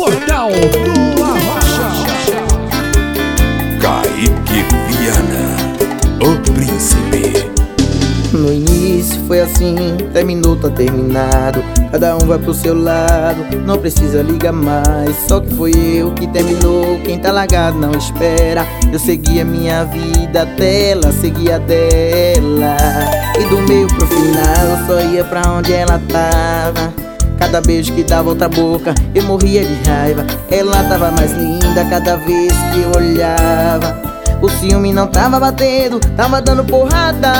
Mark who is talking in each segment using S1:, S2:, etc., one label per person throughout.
S1: Portal do Arrocha.
S2: Kaique Viana, o príncipe.
S3: No início foi assim, terminou, tá terminado. Cada um vai pro seu lado, não precisa ligar mais. Só que foi eu que terminou, quem tá largado não espera. Eu segui a minha vida até ela seguia dela. E do meio pro final eu só ia pra onde ela tava. Cada beijo que dava outra boca, eu morria de raiva. Ela tava mais linda cada vez que eu olhava. O ciúme não tava batendo, tava dando porrada.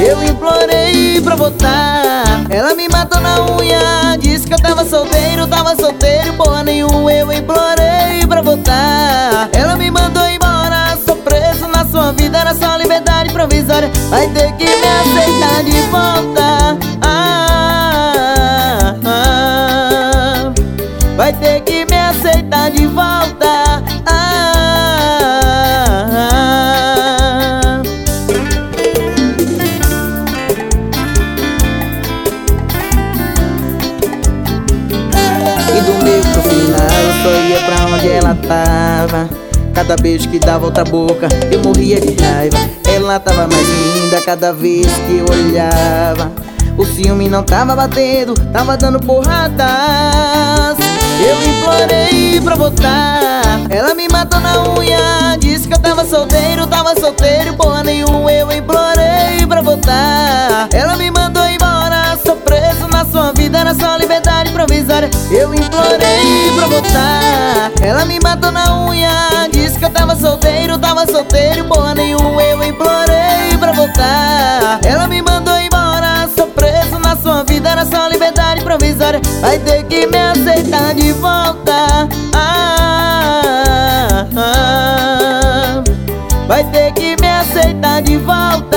S3: Eu implorei pra voltar. Ela me matou na unha Disse que eu tava solteiro, tava solteiro Porra nenhuma, eu implorei pra voltar. Ela me mandou embora Sou preso na sua vida. Era só liberdade provisória. Vai ter que me aceitar de volta ter que me aceitar de volta. E do meio pro final eu só ia pra onde ela tava. Cada beijo que dava outra boca eu morria de raiva. Ela tava mais linda cada vez que eu olhava. O ciúme não tava batendo, tava dando implorei pra voltar Ela me matou na unha Disse que eu tava solteiro, tava solteiro Porra nenhuma eu implorei pra voltar Ela me mandou embora Sou preso na sua vida, era só liberdade provisória. Eu implorei pra voltar Ela me matou na unha Disse que eu tava solteiro, tava solteiro Porra nenhuma eu implorei provisória Vai ter que me aceitar de volta ah, ah, ah. Vai ter que me aceitar de volta